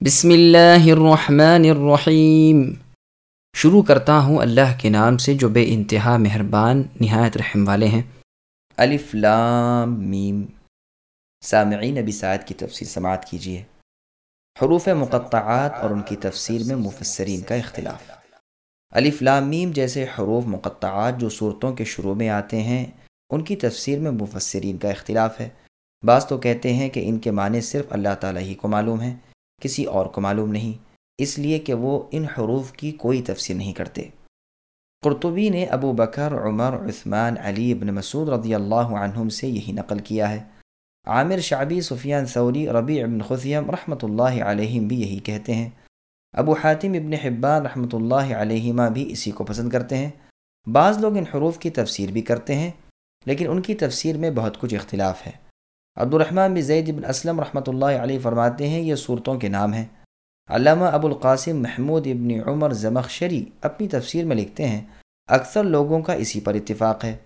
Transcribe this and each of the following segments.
بسم اللہ الرحمن الرحیم۔ شروع کرتا ہوں اللہ کے نام سے جو بے انتہا مہربان، نہایت رحم والے ہیں۔ الف لام میم۔ سامعین نبی سعید کی تفسیر سماعت کیجیے حروف مقطعات اور ان کی تفسیر میں مفسرین کا اختلاف۔ الف لام میم جیسے حروف مقطعات جو صورتوں کے شروع میں آتے ہیں، ان کی تفسیر میں مفسرین کا اختلاف ہے۔ بعض تو کہتے ہیں کہ ان کے معنی صرف اللہ تعالیٰ ہی کو معلوم ہیں۔ کسی اور کو معلوم نہیں۔ اس لیے کہ وہ ان حروف کی کوئی تفسیر نہیں کرتے۔ قرطبی نے ابو بکر، عمر، عثمان، علی ابن مسعود رضی اللہ عنہم سے یہی نقل کیا ہے۔ عامر شعبی، سفیان ثوری، ربیع ابن خثیم رحمۃ اللہ علیہم بھی یہی کہتے ہیں۔ ابو حاتم ابن حبان رحمۃ اللہ علیہما بھی اسی کو پسند کرتے ہیں۔ بعض لوگ ان حروف کی تفسیر بھی کرتے ہیں، لیکن ان کی تفسیر میں بہت کچھ اختلاف ہے۔ عبد الرحمن بن زید بن اسلم رحمۃ اللہ علیہ فرماتے ہیں، یہ صورتوں کے نام ہیں۔ علامہ ابو القاسم محمود ابن عمر زمخشری اپنی تفسیر میں لکھتے ہیں، اکثر لوگوں کا اسی پر اتفاق ہے۔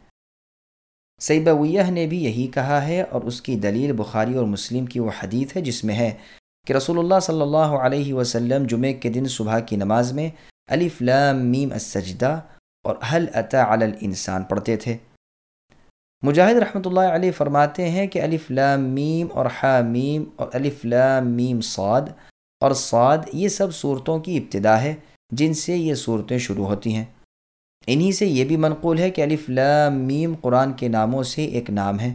سیبویہ نے بھی یہی کہا ہے اور اس کی دلیل بخاری اور مسلم کی وہ حدیث ہے جس میں ہے کہ رسول اللہ صلی اللہ علیہ وسلم جمعے کے دن صبح کی نماز میں الف لام میم السجدہ اور حل عطا علی الانسان پڑھتے تھے۔ مجاہد رحمۃ اللہ علیہ فرماتے ہیں کہ الف لام میم اور حا میم اور الف لام میم صاد اور صاد یہ سب صورتوں کی ابتدا ہے جن سے یہ صورتیں شروع ہوتی ہیں۔ انہی سے یہ بھی منقول ہے کہ الف لام میم قرآن کے ناموں سے ایک نام ہے۔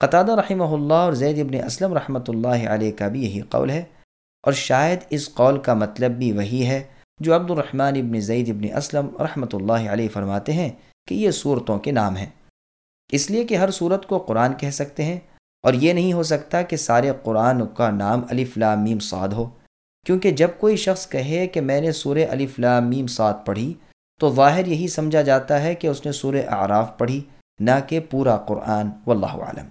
قطادہ رحمہ اللہ اور زید ابن اسلم رحمۃ اللہ علیہ کا بھی یہی قول ہے اور شاید اس قول کا مطلب بھی وہی ہے جو عبد الرحمن ابن زید ابن اسلم رحمۃ اللہ علیہ فرماتے ہیں کہ یہ صورتوں کے نام ہیں۔ اس لیے کہ ہر صورت کو قرآن کہہ سکتے ہیں اور یہ نہیں ہو سکتا کہ سارے قرآن کا نام الف لام میم سعد ہو۔ کیونکہ جب کوئی شخص کہے کہ میں نے سورہ الف لام میم سعد پڑھی، تو ظاہر یہی سمجھا جاتا ہے کہ اس نے سورہ اعراف پڑھی، نہ کہ پورا قرآن۔ واللہ عالم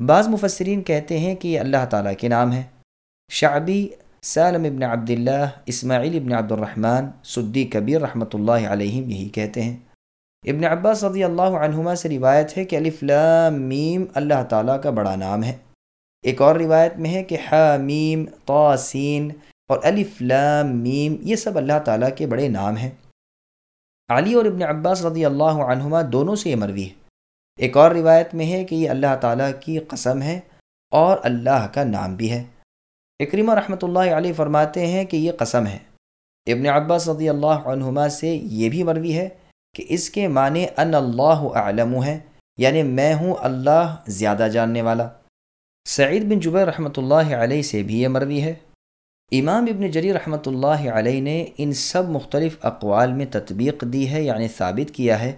بعض مفسرین کہتے ہیں کہ یہ اللہ تعالیٰ کے نام ہے شعبی سالم ابن عبداللہ، اسماعیل ابن عبد الرحمن سدی کبیر رحمۃ اللہ علیہم یہی کہتے ہیں۔ ابن عباس رضی اللہ عنہما سے روایت ہے کہ الف لام میم اللہ تعالیٰ کا بڑا نام ہے۔ ایک اور روایت میں ہے کہ میم توسین اور الف لام میم یہ سب اللہ تعالیٰ کے بڑے نام ہیں۔ علی اور ابن عباس رضی اللہ عنہما دونوں سے یہ مروی ہے۔ ایک اور روایت میں ہے کہ یہ اللہ تعالیٰ کی قسم ہے اور اللہ کا نام بھی ہے۔ اکریمہ رحمۃ اللہ علیہ فرماتے ہیں کہ یہ قسم ہے۔ ابن عباس رضی اللہ عنہما سے یہ بھی مروی ہے۔ کہ اس کے معنی ان اللہ عالم ہے یعنی میں ہوں اللہ زیادہ جاننے والا۔ سعید بن جبیر رحمۃ اللہ علیہ سے بھی یہ مروی ہے۔ امام ابن جری رحمۃ اللہ علیہ نے ان سب مختلف اقوال میں تطبیق دی ہے یعنی ثابت کیا ہے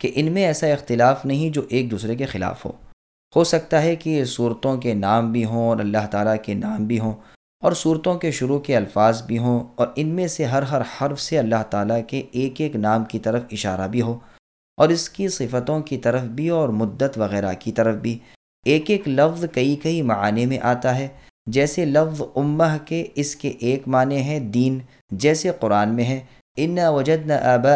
کہ ان میں ایسا اختلاف نہیں جو ایک دوسرے کے خلاف ہو۔ ہو سکتا ہے کہ یہ صورتوں کے نام بھی ہوں اور اللہ تعالیٰ کے نام بھی ہوں اور صورتوں کے شروع کے الفاظ بھی ہوں اور ان میں سے ہر ہر حرف سے اللہ تعالیٰ کے ایک ایک نام کی طرف اشارہ بھی ہو اور اس کی صفتوں کی طرف بھی اور مدت وغیرہ کی طرف بھی۔ ایک ایک لفظ کئی کئی معنی میں آتا ہے، جیسے لفظ امہ کے اس کے ایک معنی ہے دین، جیسے قرآن میں ہے ان وجد نہ آبا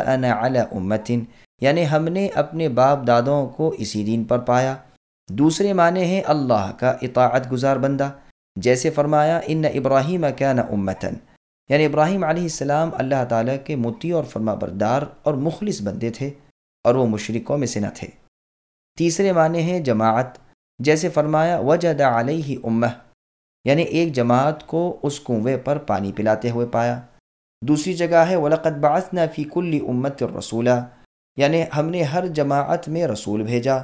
امتن یعنی ہم نے اپنے باپ دادوں کو اسی دین پر پایا۔ دوسرے معنی ہیں اللہ کا اطاعت گزار بندہ۔ جیسے فرمایا ان ابراہیم کیا نہ امتن یعنی ابراہیم علیہ السلام اللہ تعالیٰ کے متی اور فرما بردار اور مخلص بندے تھے اور وہ مشرقوں میں سے نہ تھے۔ تیسرے معنی ہیں جماعت، جیسے فرمایا، وجد علیہ امہ یعنی ایک جماعت کو اس کنویں پر پانی پلاتے ہوئے پایا۔ دوسری جگہ ہے ولقت باس نہ فی کل امت رسولہ یعنی ہم نے ہر جماعت میں رسول بھیجا۔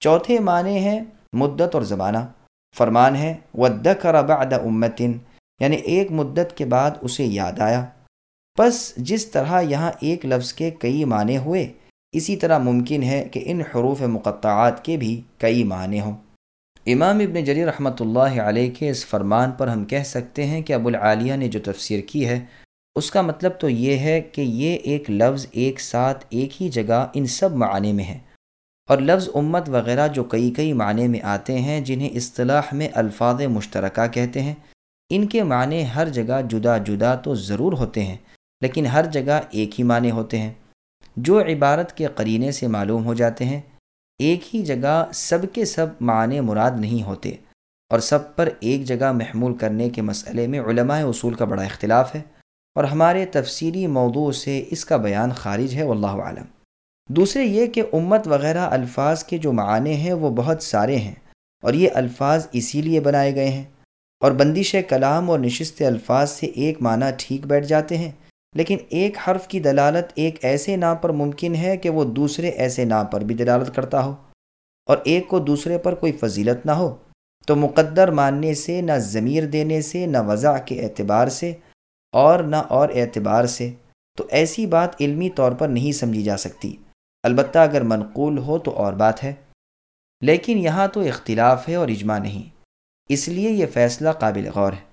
چوتھے معنی ہیں، مدت اور زمانہ۔ فرمان ہے ودکر بعد امتن یعنی ایک مدت کے بعد اسے یاد آیا۔ پس جس طرح یہاں ایک لفظ کے کئی معنی ہوئے، اسی طرح ممکن ہے کہ ان حروف مقطعات کے بھی کئی معنی ہوں۔ امام ابن جری رحمۃ اللہ علیہ کے اس فرمان پر ہم کہہ سکتے ہیں کہ ابو العالیہ نے جو تفسیر کی ہے، اس کا مطلب تو یہ ہے کہ یہ ایک لفظ ایک ساتھ ایک ہی جگہ ان سب معنی میں ہے۔ اور لفظ امت وغیرہ جو کئی کئی معنی میں آتے ہیں جنہیں اصطلاح میں الفاظ مشترکہ کہتے ہیں، ان کے معنی ہر جگہ جدا جدا تو ضرور ہوتے ہیں، لیکن ہر جگہ ایک ہی معنی ہوتے ہیں۔ جو عبارت کے قرینے سے معلوم ہو جاتے ہیں، ایک ہی جگہ سب کے سب معنی مراد نہیں ہوتے اور سب پر ایک جگہ محمول کرنے کے مسئلے میں علماء اصول کا بڑا اختلاف ہے۔ اور ہمارے تفصیلی موضوع سے اس کا بیان خارج ہے، واللہ عالم دوسرے یہ کہ امت وغیرہ الفاظ کے جو معنی ہیں وہ بہت سارے ہیں اور یہ الفاظ اسی لیے بنائے گئے ہیں۔ اور بندش کلام اور نشست الفاظ سے ایک معنی ٹھیک بیٹھ جاتے ہیں، لیکن ایک حرف کی دلالت ایک ایسے نام پر ممکن ہے کہ وہ دوسرے ایسے نام پر بھی دلالت کرتا ہو۔ اور ایک کو دوسرے پر کوئی فضیلت نہ ہو، تو مقدر ماننے سے، نہ ضمیر دینے سے، نہ وضع کے اعتبار سے اور نہ اور اعتبار سے، تو ایسی بات علمی طور پر نہیں سمجھی جا سکتی۔ البتہ اگر منقول ہو تو اور بات ہے۔ لیکن یہاں تو اختلاف ہے اور اجماع نہیں۔ اس لیے یہ فیصلہ قابل غور ہے۔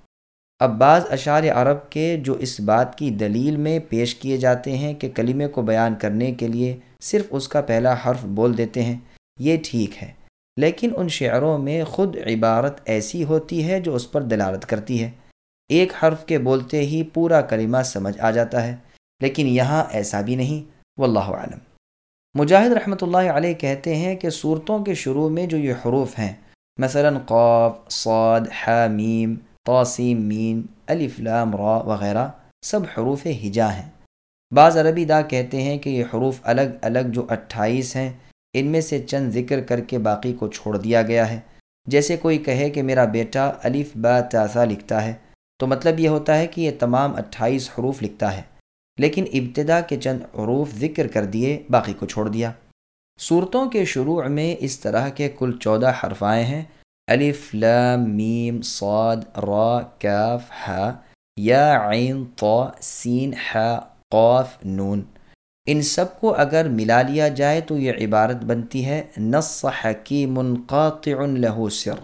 اب بعض اشعار عرب کے جو اس بات کی دلیل میں پیش کیے جاتے ہیں کہ کلمے کو بیان کرنے کے لیے صرف اس کا پہلا حرف بول دیتے ہیں، یہ ٹھیک ہے۔ لیکن ان شعروں میں خود عبارت ایسی ہوتی ہے جو اس پر دلالت کرتی ہے۔ ایک حرف کے بولتے ہی پورا کلمہ سمجھ آ جاتا ہے، لیکن یہاں ایسا بھی نہیں۔ واللہ عالم مجاہد رحمۃ اللہ علیہ کہتے ہیں کہ صورتوں کے شروع میں جو یہ حروف ہیں، مثلا قاف، صاد حامیم توسیم مین، الف، لام، را وغیرہ، سب حروف ہجا ہیں۔ بعض عربی دا کہتے ہیں کہ یہ حروف الگ الگ جو اٹھائیس ہیں، ان میں سے چند ذکر کر کے باقی کو چھوڑ دیا گیا ہے۔ جیسے کوئی کہے کہ میرا بیٹا الف، با تازہ لکھتا ہے، تو مطلب یہ ہوتا ہے کہ یہ تمام اٹھائیس حروف لکھتا ہے۔ لیکن ابتدا کے چند حروف ذکر کر دیے، باقی کو چھوڑ دیا۔ صورتوں کے شروع میں اس طرح کے کل چودہ حرف آئے ہیں۔ الف، لام، میم، صاد، را، کاف، ہا، یا، عین، طا، سین، ہا، قاف، نون۔ ان سب کو اگر ملا لیا جائے تو یہ عبارت بنتی ہے، نص حکیم قاطع له سر۔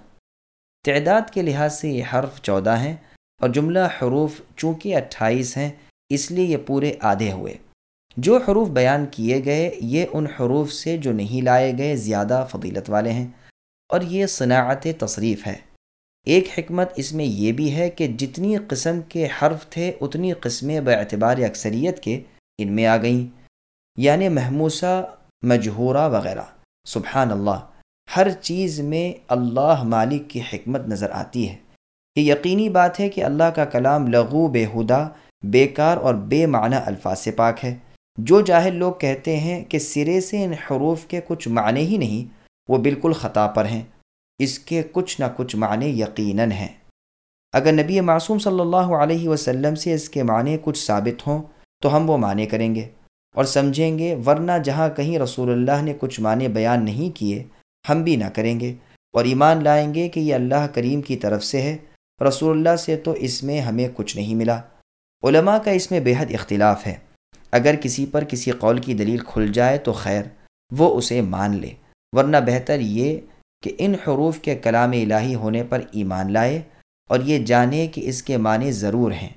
تعداد کے لحاظ سے یہ حرف چودہ ہیں اور جملہ حروف چونکہ اٹھائیس ہیں اس لیے یہ پورے آدھے ہوئے۔ جو حروف بیان کیے گئے، یہ ان حروف سے جو نہیں لائے گئے، زیادہ فضیلت والے ہیں۔ اور یہ صناعت تصریف ہے۔ ایک حکمت اس میں یہ بھی ہے کہ جتنی قسم کے حرف تھے، اتنی قسمیں اعتبار اکثریت کے ان میں آ گئیں۔ یعنی محموسہ، مجہورہ وغیرہ۔ سبحان اللہ ہر چیز میں اللہ مالک کی حکمت نظر آتی ہے۔ یہ یقینی بات ہے کہ اللہ کا کلام لغو بے ہدا بیکار اور بے معنی الفاظ سے پاک ہے۔ جو جاہل لوگ کہتے ہیں کہ سرے سے ان حروف کے کچھ معنی ہی نہیں، وہ بالکل خطا پر ہیں۔ اس کے کچھ نہ کچھ معنی یقیناً ہیں۔ اگر نبی معصوم صلی اللہ علیہ وسلم سے اس کے معنی کچھ ثابت ہوں، تو ہم وہ معنی کریں گے۔ اور سمجھیں گے، ورنہ جہاں کہیں رسول اللہ نے کچھ معنی بیان نہیں کیے، ہم بھی نہ کریں گے۔ اور ایمان لائیں گے کہ یہ اللہ کریم کی طرف سے ہے۔ رسول اللہ سے تو اس میں ہمیں کچھ نہیں ملا۔ علماء کا اس میں بے حد اختلاف ہے۔ اگر کسی پر کسی قول کی دلیل کھل جائے تو خیر، وہ اسے مان لے۔ ورنہ بہتر یہ کہ ان حروف کے کلام الہی ہونے پر ایمان لائے اور یہ جانے کہ اس کے معنی ضرور ہیں،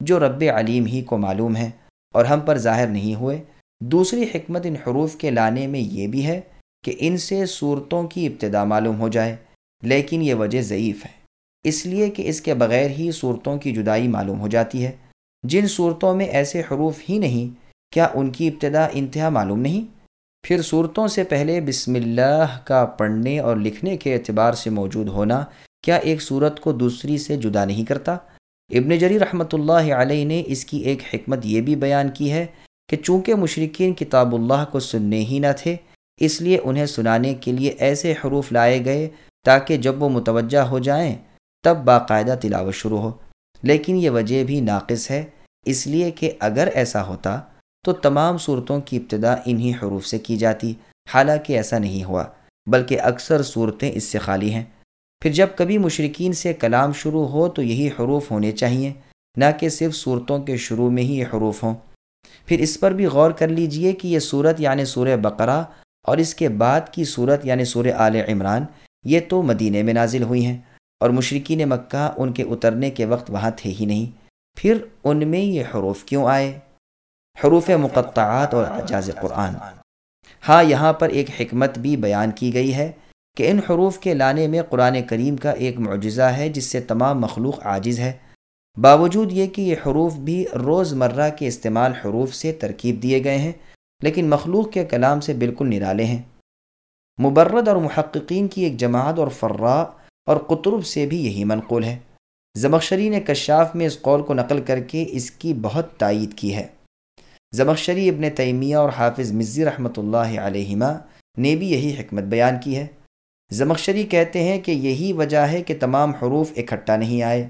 جو رب علیم ہی کو معلوم ہے اور ہم پر ظاہر نہیں ہوئے۔ دوسری حکمت ان حروف کے لانے میں یہ بھی ہے کہ ان سے صورتوں کی ابتدا معلوم ہو جائے، لیکن یہ وجہ ضعیف ہے۔ اس لیے کہ اس کے بغیر ہی صورتوں کی جدائی معلوم ہو جاتی ہے۔ جن صورتوں میں ایسے حروف ہی نہیں، کیا ان کی ابتدا انتہا معلوم نہیں؟ پھر صورتوں سے پہلے بسم اللہ کا پڑھنے اور لکھنے کے اعتبار سے موجود ہونا کیا ایک صورت کو دوسری سے جدا نہیں کرتا؟ ابن جری رحمۃ اللہ علیہ نے اس کی ایک حکمت یہ بھی بیان کی ہے کہ چونکہ مشرقین کتاب اللہ کو سننے ہی نہ تھے، اس لیے انہیں سنانے کے لیے ایسے حروف لائے گئے تاکہ جب وہ متوجہ ہو جائیں تب باقاعدہ تلاوت شروع ہو۔ لیکن یہ وجہ بھی ناقص ہے۔ اس لیے کہ اگر ایسا ہوتا تو تمام صورتوں کی ابتدا انہی حروف سے کی جاتی۔ حالانکہ ایسا نہیں ہوا، بلکہ اکثر صورتیں اس سے خالی ہیں۔ پھر جب کبھی مشرقین سے کلام شروع ہو تو یہی حروف ہونے چاہیے نہ کہ صرف صورتوں کے شروع میں ہی یہ حروف ہوں۔ پھر اس پر بھی غور کر لیجیے کہ یہ صورت یعنی سورہ بقرہ اور اس کے بعد کی صورت یعنی سورہ آل عمران، یہ تو مدینہ میں نازل ہوئی ہیں۔ اور مشرقین مکہ ان کے اترنے کے وقت وہاں تھے ہی نہیں۔ پھر ان میں یہ حروف کیوں آئے؟ حروف مقطعات اور اجاز قرآن۔ ہاں یہاں پر ایک حکمت بھی بیان کی گئی ہے کہ ان حروف کے لانے میں قرآن کریم کا ایک معجزہ ہے، جس سے تمام مخلوق عاجز ہے۔ باوجود یہ کہ یہ حروف بھی روز مرہ کے استعمال حروف سے ترکیب دیے گئے ہیں، لیکن مخلوق کے کلام سے بالکل نرالے ہیں۔ مبرد اور محققین کی ایک جماعت اور فرا اور قطرب سے بھی یہی منقول ہے۔ زمخشری نے کشاف میں اس قول کو نقل کر کے اس کی بہت تائید کی ہے۔ زمخشری ابن تیمیہ اور حافظ مزی رحمۃ اللہ علیہما نے بھی یہی حکمت بیان کی ہے۔ زمخشری کہتے ہیں کہ یہی وجہ ہے کہ تمام حروف اکٹھا نہیں آئے۔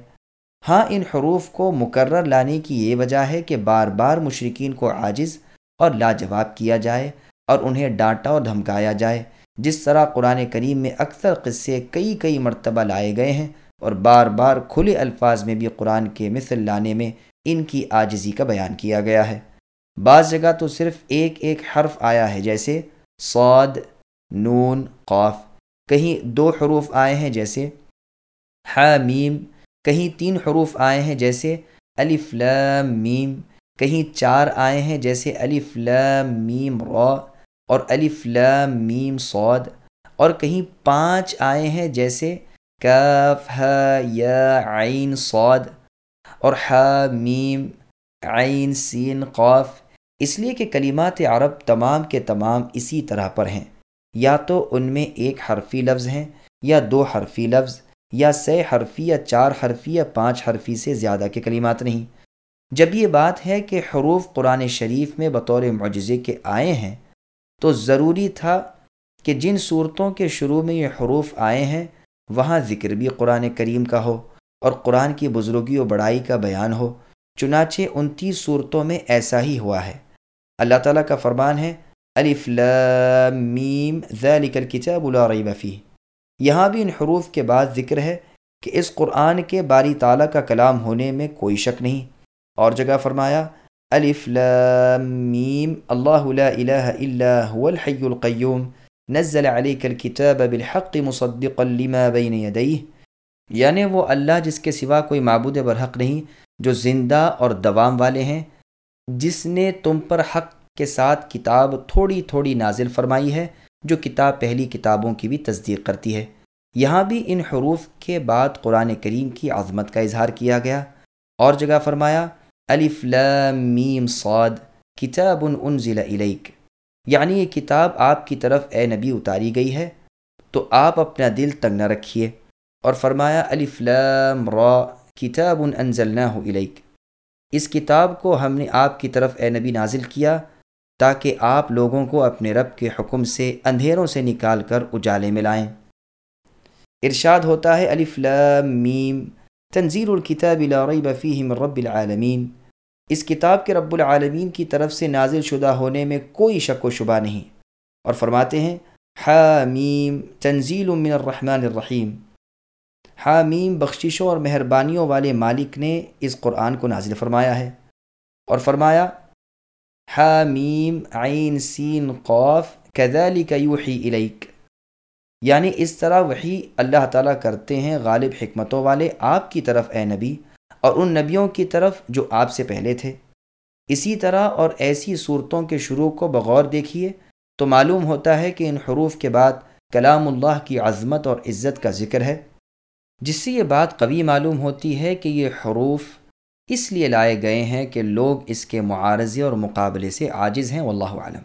ہاں ان حروف کو مقرر لانے کی یہ وجہ ہے کہ بار بار مشرقین کو عاجز اور لاجواب کیا جائے اور انہیں ڈانٹا اور دھمکایا جائے۔ جس طرح قرآن کریم میں اکثر قصے کئی کئی مرتبہ لائے گئے ہیں اور بار بار کھلے الفاظ میں بھی قرآن کے مثل لانے میں ان کی آجزی کا بیان کیا گیا ہے۔ بعض جگہ تو صرف ایک ایک حرف آیا ہے، جیسے سعود نون قوف کہیں دو حروف آئے ہیں، جیسے حامیم۔ کہیں تین حروف آئے ہیں، جیسے الف لام میم۔ کہیں چار آئے ہیں، جیسے الف لام میم را۔ اور الف لام میم صاد اور کہیں پانچ آئے ہیں جیسے کاف یا، عین، صاد اور ح میم، عین، سین، قاف اس لیے کہ کلمات عرب تمام کے تمام اسی طرح پر ہیں۔ یا تو ان میں ایک حرفی لفظ ہیں، یا دو حرفی لفظ، یا سے حرفی، یا چار حرفی، یا پانچ حرفی سے زیادہ کے کلمات نہیں۔ جب یہ بات ہے کہ حروف قرآن شریف میں بطور معجزے کے آئے ہیں تو ضروری تھا کہ جن صورتوں کے شروع میں یہ حروف آئے ہیں، وہاں ذکر بھی قرآن کریم کا ہو اور قرآن کی بزرگی و بڑائی کا بیان ہو۔ چنانچہ انتیس صورتوں میں ایسا ہی ہوا ہے۔ اللہ تعالیٰ کا فرمان ہے، الف میم، ذالک الکتاب لا ریب فیہ۔ یہاں بھی ان حروف کے بعد ذکر ہے کہ اس قرآن کے باری تعالیٰ کا کلام ہونے میں کوئی شک نہیں۔ اور جگہ فرمایا الف میم اللہ لا الہ الا هو الحی القیوم نزل علیک الكتاب بالحق مصدقا لما بین یدیہ یعنی وہ اللہ جس کے سوا کوئی معبود برحق نہیں، جو زندہ اور دوام والے ہیں، جس نے تم پر حق کے ساتھ کتاب تھوڑی تھوڑی نازل فرمائی ہے، جو کتاب پہلی کتابوں کی بھی تصدیق کرتی ہے۔ یہاں بھی ان حروف کے بعد قرآن کریم کی عظمت کا اظہار کیا گیا۔ اور جگہ فرمایا الف لام میم صاد، کتاب انزل الیک۔ یعنی یہ کتاب آپ کی طرف اے نبی اتاری گئی ہے، تو آپ اپنا دل تنگ نہ رکھیے۔ اور فرمایا، الف لام را، کتاب انزلناہ الیک۔ اس کتاب کو ہم نے آپ کی طرف اے نبی نازل کیا، تاکہ آپ لوگوں کو اپنے رب کے حکم سے اندھیروں سے نکال کر اجالے میں لائیں۔ ارشاد ہوتا ہے، الف لام میم، تنزیل الکتاب لا ریب فیہ من رب العالمین۔ اس کتاب کے رب العالمین کی طرف سے نازل شدہ ہونے میں کوئی شک و شبہ نہیں۔ اور فرماتے ہیں، حامیم، تنزیل من الرحمن الرحیم۔ حامیم بخششوں اور مہربانیوں والے مالک نے اس قرآن کو نازل فرمایا ہے۔ اور فرمایا، حامیم، عین، سین قوف كذلك یوحی الیک۔ یعنی اس طرح وہی اللہ تعالیٰ کرتے ہیں غالب حکمتوں والے آپ کی طرف، اے نبی۔ اور ان نبیوں کی طرف جو آپ سے پہلے تھے۔ اسی طرح اور ایسی صورتوں کے شروع کو بغور دیکھیے تو معلوم ہوتا ہے کہ ان حروف کے بعد کلام اللہ کی عظمت اور عزت کا ذکر ہے۔ جس سے یہ بات قوی معلوم ہوتی ہے کہ یہ حروف اس لیے لائے گئے ہیں کہ لوگ اس کے معارضے اور مقابلے سے عاجز ہیں، واللہ عالم